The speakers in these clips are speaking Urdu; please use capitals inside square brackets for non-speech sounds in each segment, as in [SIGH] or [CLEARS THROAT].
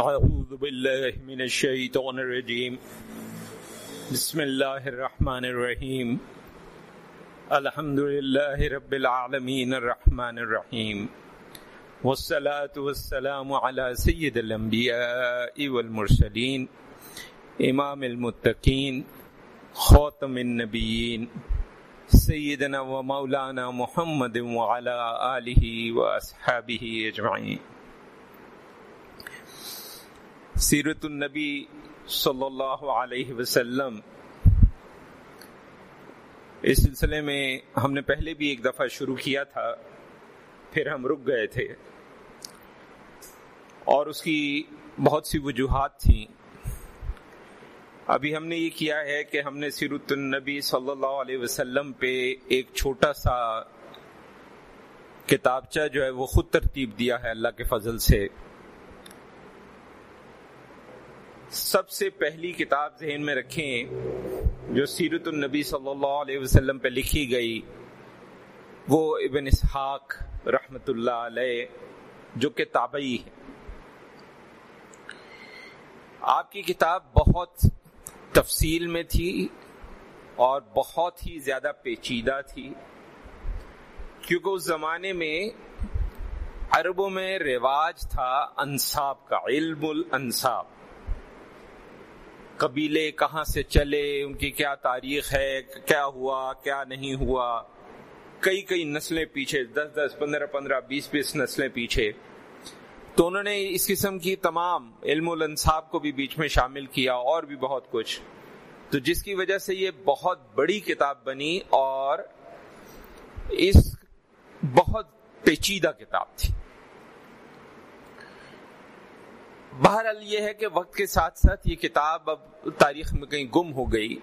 أعوذ بالله من الشيطان الرجيم. بسم الله الرحمن الرحيم. الحمد لله رب العالمين الرحمن الرحيم. والصلاة والسلام على سيد الأنبياء والمرسلين، إمام المتقين، خاتم النبيين، سيدنا ومولانا محمد وعلى آله وأصحابه أجمعين. سیرت النبی صلی اللہ علیہ وسلم۔ اس سلسلے میں ہم نے پہلے بھی ایک دفعہ شروع کیا تھا، پھر ہم رک گئے تھے۔ اور اس کی بہت سی وجوہات تھیں۔ ابھی ہم نے یہ کیا ہے کہ ہم نے سیرت النبی صلی اللہ علیہ وسلم پہ ایک چھوٹا سا کتابچہ جو ہے وہ خود ترتیب دیا ہے اللہ کے فضل سے۔ سب سے پہلی کتاب ذہن میں رکھیں، جو سیرت النبی صلی اللہ علیہ وسلم پہ لکھی گئی، وہ ابن اسحاق رحمت اللہ علیہ، جو کہ تابعی ہے۔ آپ کی کتاب بہت تفصیل میں تھی اور بہت ہی زیادہ پیچیدہ تھی، کیونکہ اس زمانے میں عربوں میں رواج تھا انصاب کا، علم الانصاب۔ قبیلے کہاں سے چلے، ان کی کیا تاریخ ہے، کیا ہوا، کیا نہیں ہوا۔ کئی کئی نسلیں پیچھے، دس دس، پندرہ پندرہ، بیس بیس نسلیں پیچھے۔ تو انہوں نے اس قسم کی تمام علم الانصاب کو بھی بیچ میں شامل کیا، اور بھی بہت کچھ۔ تو جس کی وجہ سے یہ بہت بڑی کتاب بنی، اور اس بہت پیچیدہ کتاب تھی۔ بہرحال یہ ہے کہ وقت کے ساتھ ساتھ یہ کتاب اب تاریخ میں کہیں گم ہو گئی،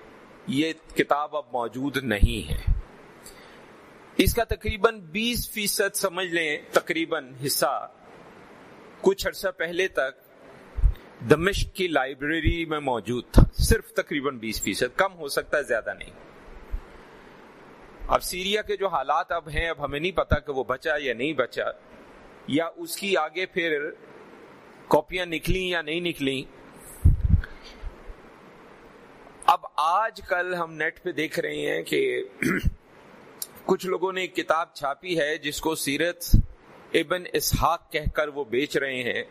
یہ کتاب اب موجود نہیں ہے۔ اس کا تقریباً بیس فیصد سمجھ لیں، تقریباً حصہ کچھ عرصہ پہلے تک دمشق کی لائبریری میں موجود تھا۔ صرف تقریباً بیس فیصد، کم ہو سکتا ہے، زیادہ نہیں۔ اب سیریا کے جو حالات اب ہیں، اب ہمیں نہیں پتا کہ وہ بچا یا نہیں بچا، یا اس کی آگے پھر کاپیاں نکلی یا نہیں نکلی اب آج کل ہم نیٹ پہ دیکھ رہے ہیں کہ [CLEARS THROAT] کچھ لوگوں نے ایک کتاب چھاپی ہے جس کو سیرت ابن اسحاق کہہ کر وہ بیچ رہے ہیں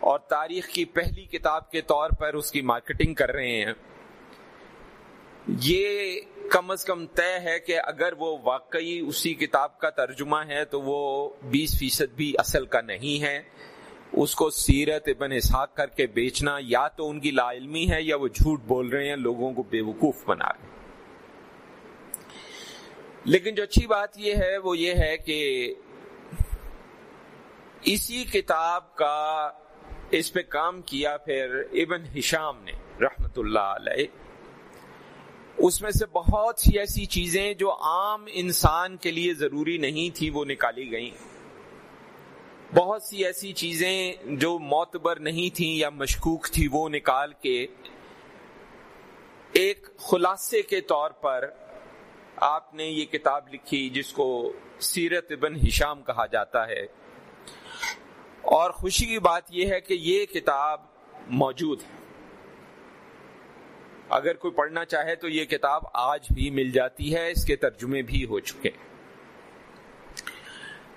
اور تاریخ کی پہلی کتاب کے طور پر اس کی مارکیٹنگ کر رہے ہیں۔ یہ کم از کم طے ہے کہ اگر وہ واقعی اسی کتاب کا ترجمہ ہے تو وہ بیس فیصد بھی اصل کا نہیں ہے۔ اس کو سیرت ابن اسحاق کر کے بیچنا یا تو ان کی لا علمی ہے یا وہ جھوٹ بول رہے ہیں، لوگوں کو بے وقوف بنا رہے ہیں۔ لیکن جو اچھی بات یہ ہے، وہ یہ ہے کہ اسی کتاب کا اس پہ کام کیا پھر ابن ہشام نے، رحمت اللہ علیہ۔ اس میں سے بہت سی ایسی چیزیں جو عام انسان کے لیے ضروری نہیں تھی وہ نکالی گئیں۔ بہت سی ایسی چیزیں جو معتبر نہیں تھیں یا مشکوک تھی، وہ نکال کے ایک خلاصے کے طور پر آپ نے یہ کتاب لکھی جس کو سیرت ابن ہشام کہا جاتا ہے۔ اور خوشی کی بات یہ ہے کہ یہ کتاب موجود ہے۔ اگر کوئی پڑھنا چاہے تو یہ کتاب آج بھی مل جاتی ہے، اس کے ترجمے بھی ہو چکے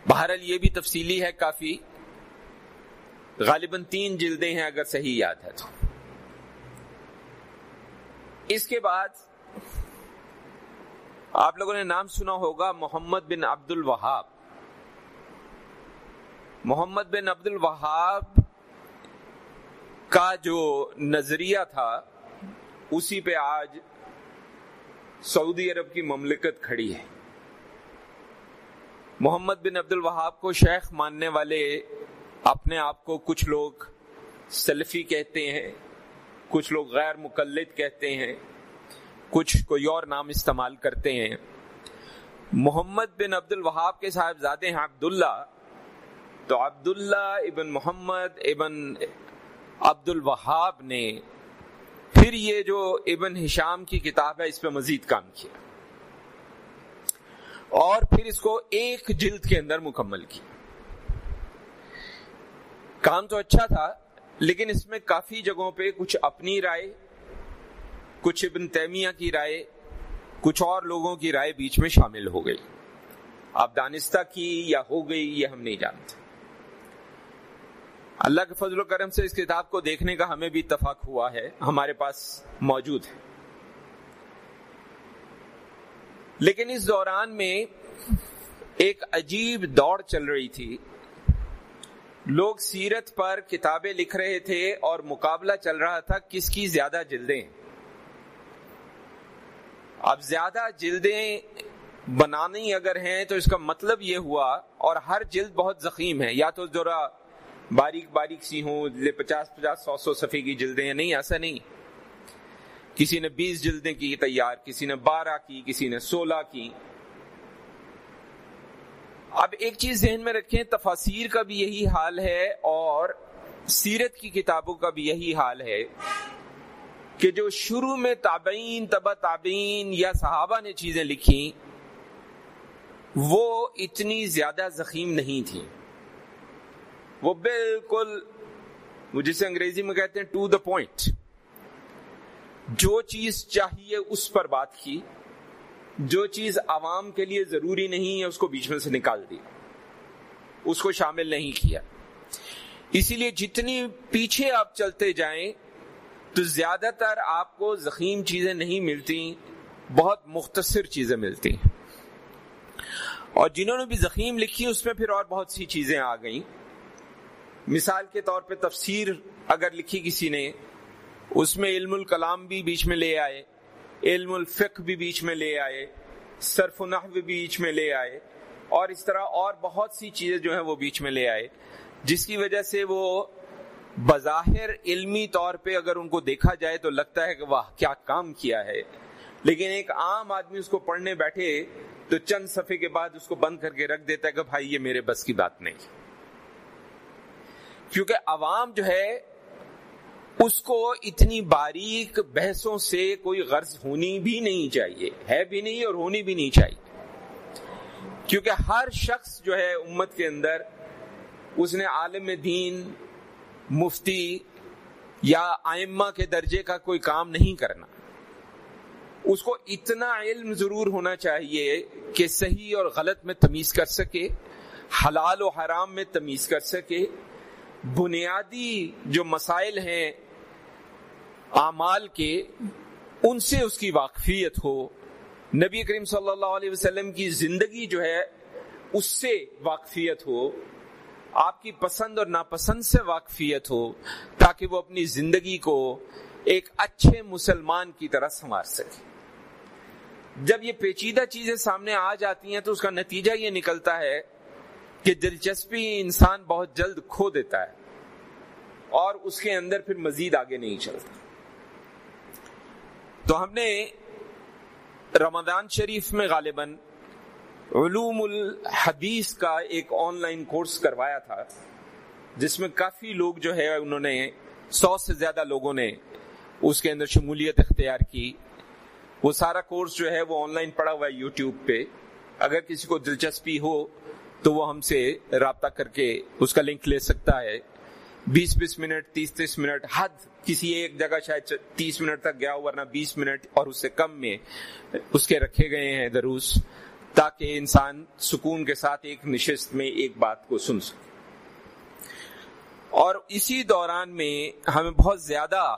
بہرحال یہ بھی تفصیلی ہے، کافی غالباً تین جلدیں ہیں اگر صحیح یاد ہے تو۔ اس کے بعد آپ لوگوں نے نام سنا ہوگا محمد بن عبد الوہاب۔ محمد بن عبد الوہاب کا جو نظریہ تھا، اسی پہ آج سعودی عرب کی مملکت کھڑی ہے۔ محمد بن عبد الوہاب کو شیخ ماننے والے اپنے آپ کو کچھ لوگ سلفی کہتے ہیں، کچھ لوگ غیر مقلد کہتے ہیں، کچھ کوئی اور نام استعمال کرتے ہیں۔ محمد بن عبد الوہاب کے صاحبزادے ہیں عبداللہ۔ تو عبداللہ ابن محمد ابن عبد الوہاب نے پھر یہ جو ابن ہشام کی کتاب ہے، اس پہ مزید کام کیا۔ اور پھر اس کو ایک جلد کے اندر مکمل کیا کام تو اچھا تھا، لیکن اس میں کافی جگہوں پہ کچھ اپنی رائے، کچھ ابن تیمیہ کی رائے، کچھ اور لوگوں کی رائے بیچ میں شامل ہو گئی۔ اب دانستہ کی یا ہو گئی، یہ ہم نہیں جانتے۔ اللہ کے فضل و کرم سے اس کتاب کو دیکھنے کا ہمیں بھی اتفاق ہوا ہے، ہمارے پاس موجود ہے۔ لیکن اس دوران میں ایک عجیب دوڑ چل رہی تھی۔ لوگ سیرت پر کتابیں لکھ رہے تھے اور مقابلہ چل رہا تھا کس کی زیادہ جلدیں۔ اب زیادہ جلدیں بنانی اگر ہیں تو اس کا مطلب یہ ہوا اور ہر جلد بہت زخیم ہے۔ یا تو ذرا باریک باریک سی ہوں، پچاس پچاس، سو سو صفحے کی جلدیں ہیں۔ نہیں، ایسا نہیں۔ کسی نے بیس جلدیں کی تیار، کسی نے بارہ کی، کسی نے سولہ کی۔ اب ایک چیز ذہن میں رکھیں تفاصیر کا بھی یہی حال ہے اور سیرت کی کتابوں کا بھی یہی حال ہے کہ جو شروع میں تابعین تبا تابعین یا صحابہ نے چیزیں لکھی، وہ اتنی زیادہ زخیم نہیں تھی۔ وہ بالکل وہ جسے انگریزی میں کہتے ہیں ٹو دا پوائنٹ۔ جو چیز چاہیے اس پر بات کی، جو چیز عوام کے لیے ضروری نہیں ہے اس کو بیچ میں سے نکال دی۔ اس کو شامل نہیں کیا۔ اسی لیے جتنی پیچھے آپ چلتے جائیں، تو زیادہ تر آپ کو زخیم چیزیں نہیں ملتی، بہت مختصر چیزیں ملتی۔ اور جنہوں نے بھی زخیم لکھی، اس میں پھر اور بہت سی چیزیں آ گئیں۔ مثال کے طور پہ تفسیر اگر لکھی کسی نے اس میں علم الکلام بھی بیچ میں لے آئے، علم الفق بھی بیچ میں لے آئے، صرف و نحو بھی بیچ میں لے آئے، اور اس طرح اور بہت سی چیزیں جو ہیں وہ بیچ میں لے آئے، جس کی وجہ سے وہ بظاہر علمی طور پہ اگر ان کو دیکھا جائے تو لگتا ہے کہ واہ، کیا کام کیا ہے۔ لیکن ایک عام آدمی اس کو پڑھنے بیٹھے تو چند صفحے کے بعد اس کو بند کر کے رکھ دیتا ہے کہ بھائی، یہ میرے بس کی بات نہیں۔ کیونکہ عوام جو ہے اس کو اتنی باریک بحثوں سے کوئی غرض ہونی بھی نہیں چاہیے، ہے بھی نہیں اور ہونی بھی نہیں چاہیے۔ کیونکہ ہر شخص جو ہے امت کے اندر، اس نے عالم دین، مفتی یا آئمہ کے درجے کا کوئی کام نہیں کرنا۔ اس کو اتنا علم ضرور ہونا چاہیے کہ صحیح اور غلط میں تمیز کر سکے، حلال و حرام میں تمیز کر سکے۔ بنیادی جو مسائل ہیں اعمال کے ان سے اس کی واقفیت ہو۔ نبی کریم صلی اللہ علیہ وسلم کی زندگی جو ہے، اس سے واقفیت ہو۔ آپ کی پسند اور ناپسند سے واقفیت ہو، تاکہ وہ اپنی زندگی کو ایک اچھے مسلمان کی طرح سنوار سکے۔ جب یہ پیچیدہ چیزیں سامنے آ جاتی ہیں تو اس کا نتیجہ یہ نکلتا ہے کہ دلچسپی انسان بہت جلد کھو دیتا ہے اور اس کے اندر پھر مزید آگے نہیں چلتا۔ تو ہم نے رمضان شریف میں غالباً علوم الحدیث کا ایک آن لائن کورس کروایا تھا، جس میں کافی لوگ جو ہے انہوں نے سو سے زیادہ لوگوں نے اس کے اندر شمولیت اختیار کی۔ وہ سارا کورس جو ہے وہ آن لائن پڑا ہوا ہے یوٹیوب پہ۔ اگر کسی کو دلچسپی ہو تو وہ ہم سے رابطہ کر کے اس کا لنک لے سکتا ہے۔ بیس بیس منٹ، تیس تیس منٹ، حد، کسی ایک جگہ شاید تیس منٹ تک گیا ورنہ بیس منٹ اور اس سے کم میں اس کے رکھے گئے ہیں دروس تاکہ انسان سکون کے ساتھ ایک نشست میں ایک بات کو سن سکے۔ اور اسی دوران میں ہمیں بہت زیادہ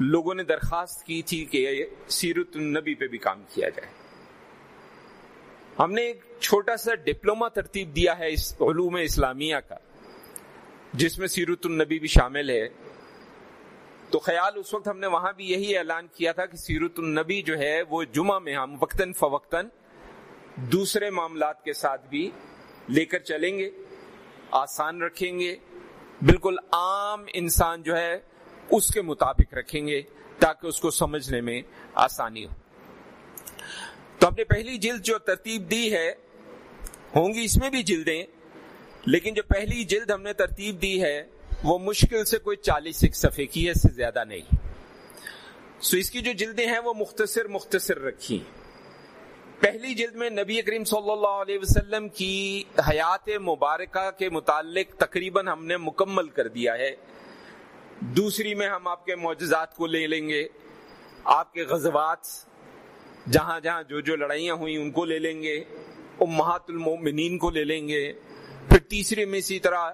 لوگوں نے درخواست کی تھی کہ سیرت النبی پہ بھی کام کیا جائے۔ ہم نے ایک چھوٹا سا ڈپلوما ترتیب دیا ہے اس علوم اسلامیہ کا۔ جس میں سیرت النبی بھی شامل ہے۔ تو خیال اس وقت ہم نے وہاں بھی یہی اعلان کیا تھا کہ سیرت النبی جو ہے وہ جمعہ میں ہم وقتاً فوقتاً دوسرے معاملات کے ساتھ بھی لے کر چلیں گے، آسان رکھیں گے، بالکل عام انسان جو ہے اس کے مطابق رکھیں گے تاکہ اس کو سمجھنے میں آسانی ہو۔ تو ہم نے پہلی جلد جو ترتیب دی ہے، ہوں گی اس میں بھی جلدیں۔ لیکن جو پہلی جلد ہم نے ترتیب دی ہے، وہ مشکل سے کوئی چالیس ایک صفحے کی ہے، اس سے زیادہ نہیں۔ سو اس کی جو جلدیں ہیں، وہ مختصر مختصر رکھی۔ پہلی جلد میں نبی کریم صلی اللہ علیہ وسلم کی حیات مبارکہ کے متعلق تقریباً ہم نے مکمل کر دیا ہے۔ دوسری میں ہم آپ کے معجزات کو لے لیں گے، آپ کے غزوات، جہاں جہاں جو جو لڑائیاں ہوئی ان کو لے لیں گے۔ امہات المومنین کو لے لیں گے۔ پھر تیسرے میں اسی طرح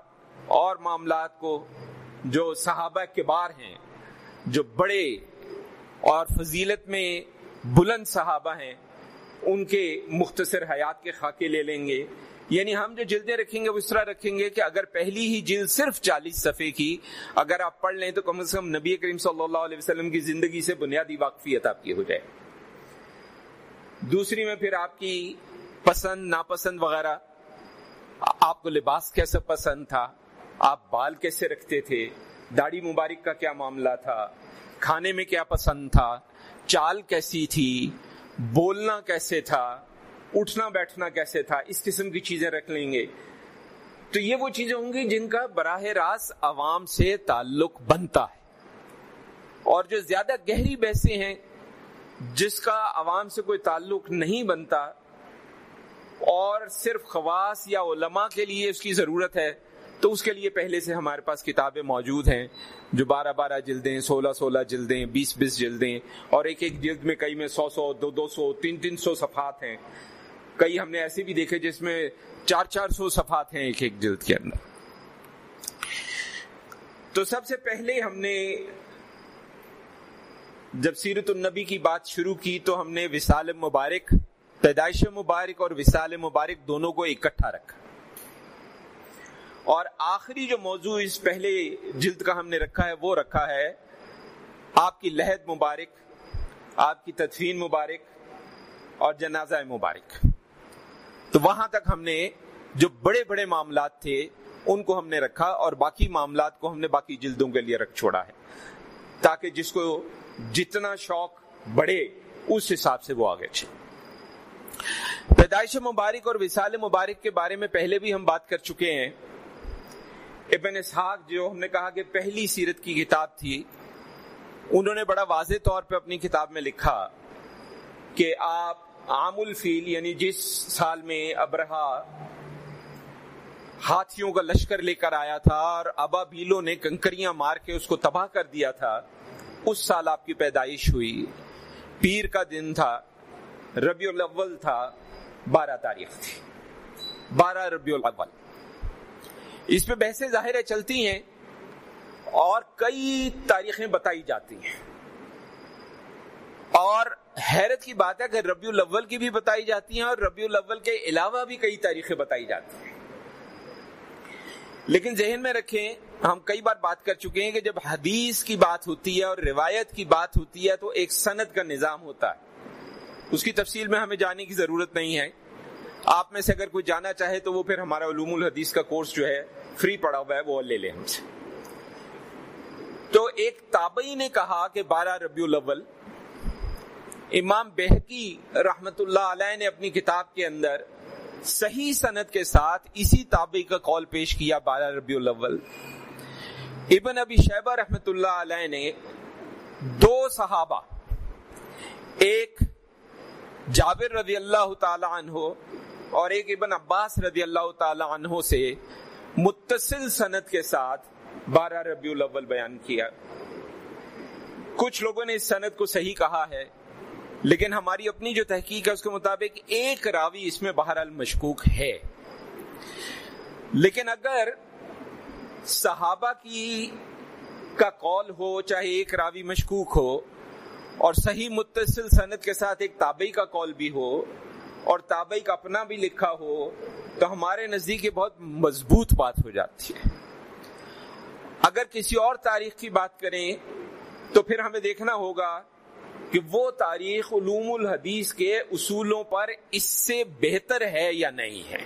اور معاملات کو جو صحابہ کے بار ہیں، جو بڑے اور فضیلت میں بلند صحابہ ہیں، ان کے مختصر حیات کے خاکے لے لیں گے۔ یعنی ہم جو جلدیں رکھیں گے، وہ اس طرح رکھیں گے کہ اگر پہلی ہی جلد صرف چالیس صفحے کی، اگر آپ پڑھ لیں تو کم از کم نبی کریم صلی اللہ علیہ وسلم کی زندگی سے بنیادی واقفیت آپ کی ہو جائے۔ دوسری میں پھر آپ کی پسند، ناپسند وغیرہ۔ آپ کو لباس کیسے پسند تھا؟ آپ بال کیسے رکھتے تھے؟ داڑھی مبارک کا کیا معاملہ تھا؟ کھانے میں کیا پسند تھا؟ چال کیسی تھی؟ بولنا کیسے تھا؟ اٹھنا بیٹھنا کیسے تھا؟ اس قسم کی چیزیں رکھ لیں گے۔ تو یہ وہ چیزیں ہوں گی جن کا براہ راست عوام سے تعلق بنتا ہے۔ اور جو زیادہ گہری بحثیں ہیں، جس کا عوام سے کوئی تعلق نہیں بنتا اور صرف خواص یا علماء کے لیے اس کی ضرورت ہے، تو اس کے لیے پہلے سے ہمارے پاس کتابیں موجود ہیں، جو بارہ بارہ جلدیں، سولہ سولہ جلدیں، بیس بیس جلدیں، اور ایک ایک جلد میں کئی میں سو سو، دو دو سو، تین تین سو صفحات ہیں۔ کئی ہم نے ایسے بھی دیکھے جس میں چار چار سو صفحات ہیں ایک ایک جلد کے اندر۔ تو سب سے پہلے ہم نے جب سیرت النبی کی بات شروع کی، تو ہم نے وسال مبارک پیدائش مبارک اور وسال مبارک دونوں کو اکٹھا رکھا اور آخری جو موضوع اس پہلے جلد کا ہم نے رکھا ہے، وہ رکھا ہے، آپ کی لہد مبارک، آپ کی تدفین مبارک اور جنازہ مبارک۔ تو وہاں تک ہم نے جو بڑے بڑے معاملات تھے، ان کو ہم نے رکھا اور باقی معاملات کو ہم نے باقی جلدوں کے لیے رکھ چھوڑا ہے۔ تاکہ جس کو جتنا شوق بڑھے، اس حساب سے وہ آگے چلے۔ پیدائش مبارک اور وسال مبارک کے بارے میں پہلے بھی ہم بات کر چکے ہیں۔ ابن اسحاق جو ہم نے کہا کہ پہلی سیرت کی کتاب تھی، انہوں نے بڑا واضح طور پہ اپنی کتاب میں لکھا کہ آپ عام الفیل یعنی جس سال میں ابرہا ہاتھیوں کا لشکر لے کر آیا تھا اور ابا بیلوں نے کنکریاں مار کے اس کو تباہ کر دیا تھا، اس سال آپ کی پیدائش ہوئی۔ پیر کا دن تھا۔ ربیع الاول تھا، بارہ تاریخ تھی۔ بارہ ربیع الاول۔ اس پہ بحثیں ظاہر چلتی ہیں اور کئی تاریخیں بتائی جاتی ہیں۔ اور حیرت کی بات ہے کہ ربیع الاول کی بھی بتائی جاتی ہیں اور ربیع الاول کے علاوہ بھی کئی تاریخیں بتائی جاتی ہیں۔ لیکن ذہن میں رکھیں، ہم کئی بار بات کر چکے ہیں کہ جب حدیث کی بات ہوتی ہے اور روایت کی بات ہوتی ہے تو ایک سند کا نظام ہوتا ہے۔ اس کی تفصیل میں ہمیں جانے کی ضرورت نہیں ہے۔ آپ میں سے اگر کوئی جانا چاہے تو وہ پھر ہمارا علوم الحدیث کا کورس جو ہے فری پڑا ہوا ہے، وہ لے لیں ہم سے۔ تو ایک تابعی نے کہا کہ بارہ ربیع الاول، امام بہکی رحمت اللہ علیہ نے اپنی کتاب کے اندر صحیح صنعت کے ساتھ اسی تابعی کا کال پیش کیا بارہ ربیع الاول۔ ابن ابی شیبہ رحمت اللہ علیہ نے دو صحابہ، ایک جابر رضی اللہ تعالی عنہ اور ایک ابن عباس رضی اللہ تعالی عنہ سے متصل صنعت کے ساتھ بارہ ربیع الاول بیان کیا۔ کچھ لوگوں نے اس صنعت کو صحیح کہا ہے، لیکن ہماری اپنی جو تحقیق ہے، اس کے مطابق ایک راوی اس میں بہرحال مشکوک ہے۔ لیکن اگر صحابہ کی کا قول ہو، چاہے ایک راوی مشکوک ہو اور صحیح متصل صنعت کے ساتھ ایک تابعی کا قول بھی ہو اور تابعی کا اپنا بھی لکھا ہو تو ہمارے نزدیک یہ بہت مضبوط بات ہو جاتی ہے۔ اگر کسی اور تاریخ کی بات کریں تو پھر ہمیں دیکھنا ہوگا کہ وہ تاریخ علوم الحدیث کے اصولوں پر اس سے بہتر ہے یا نہیں ہے۔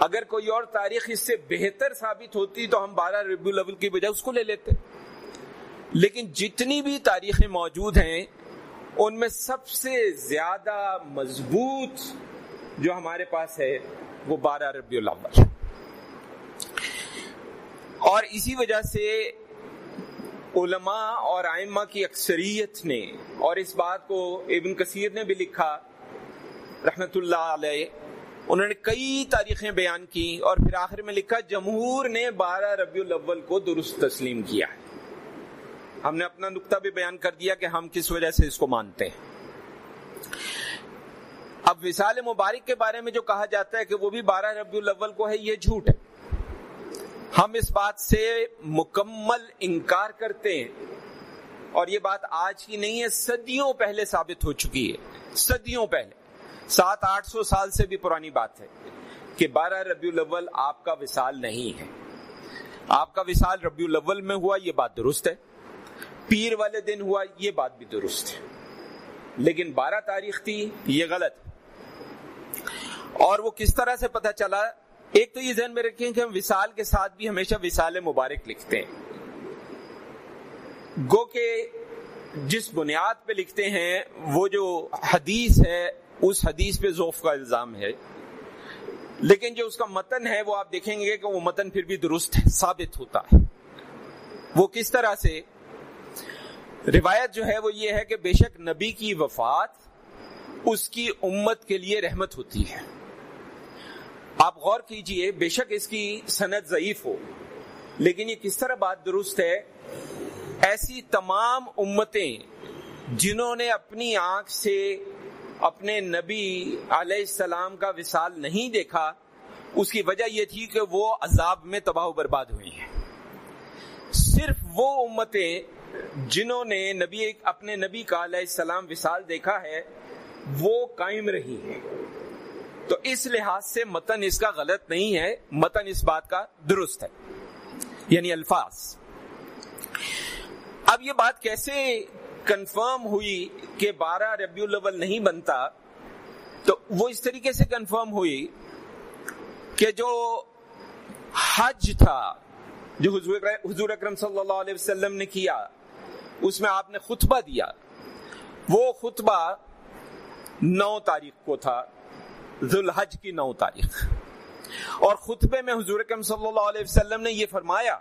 اگر کوئی اور تاریخ اس سے بہتر ثابت ہوتی تو ہم بارہ ربیع الاول کی بجائے اس کو لے لیتے۔ لیکن جتنی بھی تاریخیں موجود ہیں، ان میں سب سے زیادہ مضبوط جو ہمارے پاس ہے، وہ بارہ ربیع الاول۔ اور اسی وجہ سے علماء اور آئمہ کی اکثریت نے، اور اس بات کو ابن کثیر نے بھی لکھا، رحمت اللہ علیہ، انہوں نے کئی تاریخیں بیان کی، اور پھر آخر میں لکھا، جمہور نے بارہ ربیع الاول کو درست تسلیم کیا ہے۔ ہم نے اپنا نقطہ بھی بیان کر دیا کہ ہم کس وجہ سے اس کو مانتے ہیں۔ اب وصال مبارک کے بارے میں جو کہا جاتا ہے کہ وہ بھی بارہ ربیع الاول کو ہے، یہ جھوٹ ہے۔ ہم اس بات سے مکمل انکار کرتے ہیں۔ اور یہ بات آج کی نہیں ہے، صدیوں پہلے ثابت ہو چکی ہے۔ صدیوں پہلے۔ سات آٹھ سو سال سے بھی پرانی بات ہے کہ بارہ ربیع الاول آپ کا وصال نہیں ہے۔ آپ کا وصال ربیع الاول میں ہوا، یہ بات درست ہے۔ پیر والے دن ہوا، یہ بات بھی درست ہے لیکن بارہ تاریخ تھی، یہ غلط۔ اور وہ کس طرح سے پتہ چلا؟ ایک تو یہ ذہن میں رکھیں کہ ہم وصال کے ساتھ بھی ہمیشہ وصال مبارک لکھتے ہیں۔ گو کہ جس بنیاد پہ لکھتے ہیں، وہ جو حدیث ہے، اس حدیث پہ ذوف کا الزام ہے۔ لیکن جو اس کا متن ہے، وہ آپ دیکھیں گے کہ وہ متن پھر بھی درست ثابت ہوتا ہے۔ وہ کس طرح سے؟ روایت جو ہے وہ یہ ہے کہ بے شک نبی کی وفات اس کی امت کے لیے رحمت ہوتی ہے۔ آپ غور کیجیے، بے شک اس کی سند ضعیف ہو، لیکن یہ کس طرح بات درست ہے؟ ایسی تمام امتیں جنہوں نے اپنی آنکھ سے اپنے نبی علیہ السلام کا وصال نہیں دیکھا، اس کی وجہ یہ تھی کہ وہ عذاب میں تباہ و برباد ہوئی ہیں۔ صرف وہ امتیں جنہوں نے نبی اپنے نبی کا علیہ السلام وصال دیکھا ہے، وہ قائم رہی ہیں۔ تو اس لحاظ سے متن اس کا غلط نہیں ہے، متن اس بات کا درست ہے۔ یعنی الفاظ۔ اب یہ بات کیسے کنفرم ہوئی کہ بارہ ربیع الاول نہیں بنتا، تو وہ اس طریقے سے کنفرم ہوئی کہ جو حج تھا، جو حضور اکرم صلی اللہ علیہ وسلم نے کیا اس میں آپ نے خطبہ دیا۔ وہ خطبہ نو تاریخ کو تھا، ذوالحج کی نو تاریخ۔ اور خطبے میں حضور اکرم صلی اللہ علیہ وسلم نے یہ فرمایا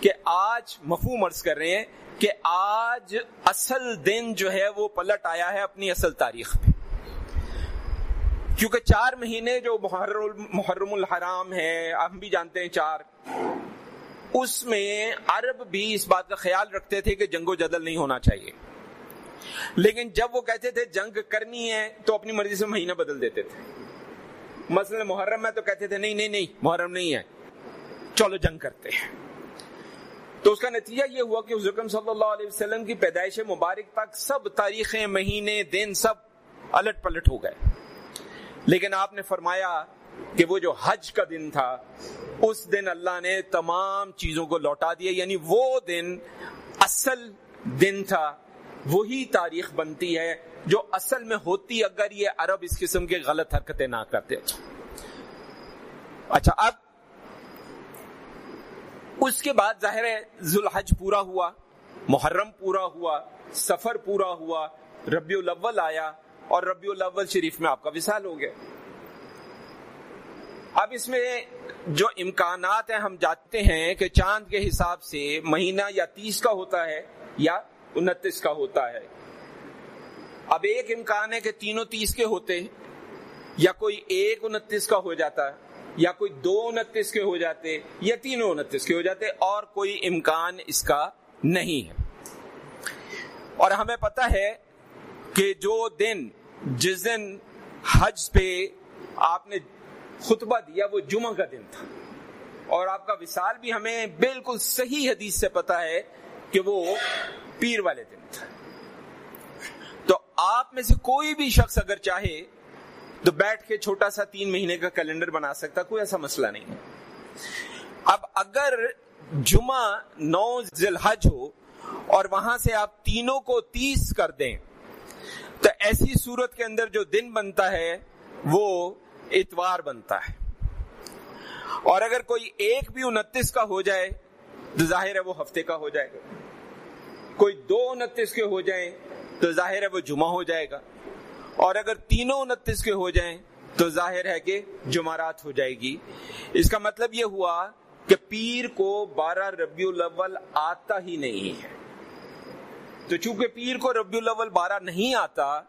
کہ آج مفہوم عرض کر رہے ہیں کہ آج اصل دن جو ہے وہ پلٹ آیا ہے اپنی اصل تاریخ میں کیونکہ چار مہینے جو محرم الحرام ہے ہم بھی جانتے ہیں چار۔ اس میں عرب بھی اس بات کا خیال رکھتے تھے کہ جنگ و جدل نہیں ہونا چاہیے۔ لیکن جب وہ کہتے تھے جنگ کرنی ہے تو اپنی مرضی سے مہینہ بدل دیتے تھے۔ مثلا محرم میں تو کہتے تھے نہیں نہیں نہیں، محرم نہیں ہے۔ چلو جنگ کرتے ہیں۔ تو اس کا نتیجہ یہ ہوا کہ حضرت صلی اللہ علیہ وسلم کی پیدائش مبارک تک سب تاریخیں، مہینے، دن سب الٹ پلٹ ہو گئے۔ لیکن آپ نے فرمایا کہ وہ جو حج کا دن تھا، اس دن اللہ نے تمام چیزوں کو لوٹا دیا یعنی وہ دن اصل دن تھا، وہی تاریخ بنتی ہے جو اصل میں ہوتی اگر یہ عرب اس قسم کے غلط حرکتیں نہ کرتے۔ اچھا اب اس کے بعد ظاہر ہے ذوالحج پورا ہوا، محرم پورا ہوا، سفر پورا ہوا، ربیع الاول آیا اور ربیع الاول شریف میں آپ کا وصال ہو گیا۔ اب اس میں جو امکانات ہیں، ہم جانتے ہیں کہ چاند کے حساب سے مہینہ یا تیس کا ہوتا ہے یا انتیس کا ہوتا ہے۔ اب ایک امکان ہے کہ تینوں تیس کے ہوتے ہیں یا کوئی ایک انتیس کا ہو جاتا ہے یا کوئی دو انتیس کے ہو جاتے، یا تینوں انتیس کے ہو جاتے، اور کوئی امکان اس کا نہیں ہے۔ اور ہمیں پتا ہے کہ جو دن، جس دن حج پہ آپ نے خطبہ دیا وہ جمعہ کا دن تھا۔ اور آپ کا وصال بھی ہمیں بالکل صحیح حدیث سے پتا ہے کہ وہ پیر والے دن تھا۔ تو آپ میں سے کوئی بھی شخص اگر چاہے تو بیٹھ کے چھوٹا سا تین مہینے کا کیلنڈر بنا سکتا، کوئی ایسا مسئلہ نہیں۔ اب اگر جمعہ نو ذیل حج ہو اور وہاں سے آپ تینوں کو تیس کر دیں، تو ایسی صورت کے اندر جو دن بنتا ہے وہ اتوار بنتا ہے۔ اور اگر کوئی ایک بھی انتیس کا ہو جائے، تو ظاہر ہے وہ ہفتے کا ہو جائے گا۔ کوئی دو انتیس کے ہو جائیں، تو ظاہر ہے وہ جمعہ ہو جائے گا۔ اور اگر تینوں انتیس کے ہو جائیں، تو ظاہر ہے کہ جمعرات ہو جائے گی۔ اس کا مطلب یہ ہوا کہ پیر کو بارہ ربیع الاول آتا ہی نہیں ہے۔ تو چونکہ پیر کو ربیع الاول بارہ نہیں آتا،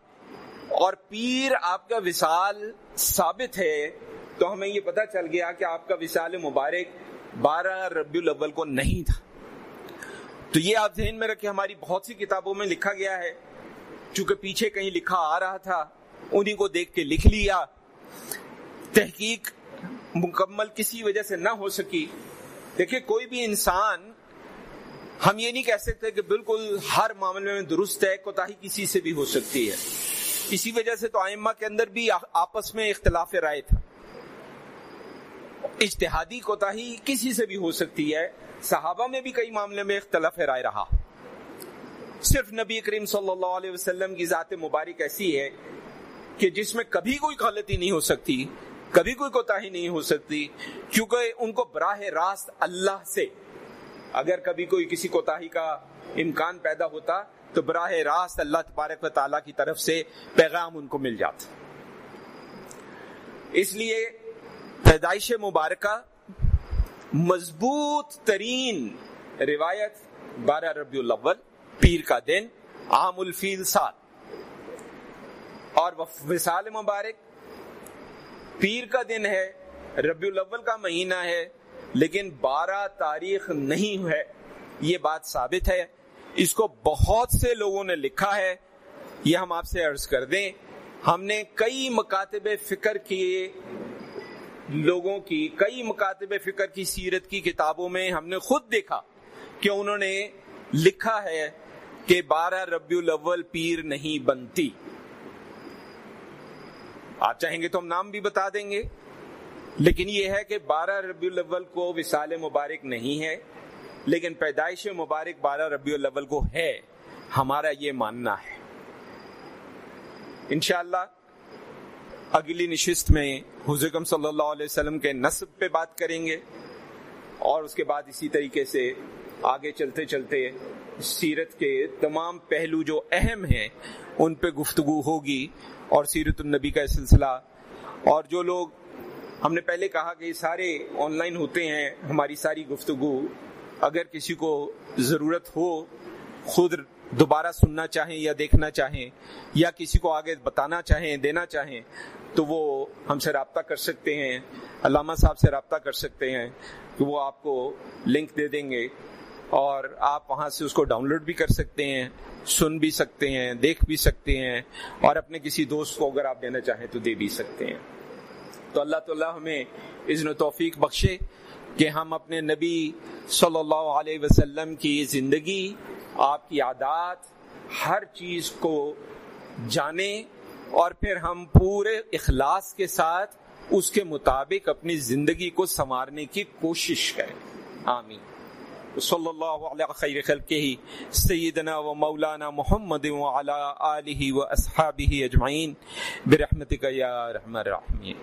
اور پیر آپ کا وصال ثابت ہے، تو ہمیں یہ پتا چل گیا کہ آپ کا وصال مبارک بارہ ربیع الاول کو نہیں تھا۔ تو یہ آپ ذہن میں رکھے ہماری بہت سی کتابوں میں لکھا گیا ہے۔ چونکہ پیچھے کہیں لکھا آ رہا تھا انہی کو دیکھ کے لکھ لیا۔ تحقیق مکمل کسی وجہ سے نہ ہو سکی۔ دیکھیں، کوئی بھی انسان، ہم یہ نہیں کہہ سکتے کہ بالکل ہر معاملے میں درست ہے کوتا کسی سے بھی ہو سکتی ہے۔ اسی وجہ سے تو آئمہ کے اندر بھی آپس میں اختلاف رائے تھا۔ اجتہادی کوتا کسی سے بھی ہو سکتی ہے، صحابہ میں بھی کئی معاملے میں اختلاف رائے رہا۔ صرف نبی کریم صلی اللہ علیہ وسلم کی ذات مبارک ایسی ہے کہ جس میں کبھی کوئی غلطی نہیں ہو سکتی، کبھی کوئی کوتا نہیں ہو سکتی، کیونکہ ان کو براہ راست اللہ سے اگر کبھی کوئی کسی کوتا کا امکان پیدا ہوتا تو براہ راست اللہ تبارک و تعالیٰ کی طرف سے پیغام ان کو مل جاتا اس لیے پیدائش مبارکہ مضبوط ترین روایت بارہ ربیع الاول پیر کا دن عام الفیل سال۔ اور وصال مبارک پیر کا دن ہے، ربیع الاول کا مہینہ ہے، لیکن بارہ تاریخ نہیں ہے، یہ بات ثابت ہے۔ اس کو بہت سے لوگوں نے لکھا ہے، یہ ہم آپ سے عرض کر دیں، ہم نے کئی مکاتب فکر کیے لوگوں کی، کئی مکاتب فکر کی، سیرت کی کتابوں میں ہم نے خود دیکھا کہ انہوں نے لکھا ہے کہ بارہ ربیع الاول پیر نہیں بنتی۔ آپ چاہیں گے تو ہم نام بھی بتا دیں گے، لیکن یہ ہے کہ بارہ ربیع الاول کو وصال مبارک نہیں ہے۔ لیکن پیدائش مبارک بارہ ربیع الاول کو ہے، ہمارا یہ ماننا ہے۔ انشاءاللہ، اگلی نشست میں حضرکم صلی اللہ علیہ وسلم کے نصب پہ بات کریں گے اور اس کے بعد اسی طریقے سے آگے چلتے چلتے سیرت کے تمام پہلو جو اہم ہیں، ان پہ گفتگو ہوگی اور سیرت النبی کا سلسلہ۔ اور جو لوگ، ہم نے پہلے کہا کہ سارے آن لائن ہوتے ہیں، ہماری ساری گفتگو اگر کسی کو ضرورت ہو، خود دوبارہ سننا چاہیں یا دیکھنا چاہیں یا کسی کو آگے بتانا چاہیں، دینا چاہیں، تو وہ ہم سے رابطہ کر سکتے ہیں، علامہ صاحب سے رابطہ کر سکتے ہیں کہ وہ آپ کو لنک دے دیں گے اور آپ وہاں سے اس کو ڈاؤن لوڈ بھی کر سکتے ہیں، سن بھی سکتے ہیں، دیکھ بھی سکتے ہیں اور اپنے کسی دوست کو اگر آپ دینا چاہیں تو دے بھی سکتے ہیں۔ تو اللہ تعالیٰ ہمیں اذن و توفیق بخشے کہ ہم اپنے نبی صلی اللہ علیہ وسلم کی زندگی، آپ کی عادات، ہر چیز کو جانیں اور پھر ہم پورے اخلاص کے ساتھ اس کے مطابق اپنی زندگی کو سنوارنے کی کوشش کریں۔ آمین۔ صلی اللہ علیہ خیر خلقہ سیدنا و مولانا محمد و علی آلہ و اصحابہ اجمعین۔ برحمتک یا رحمہ الرحمین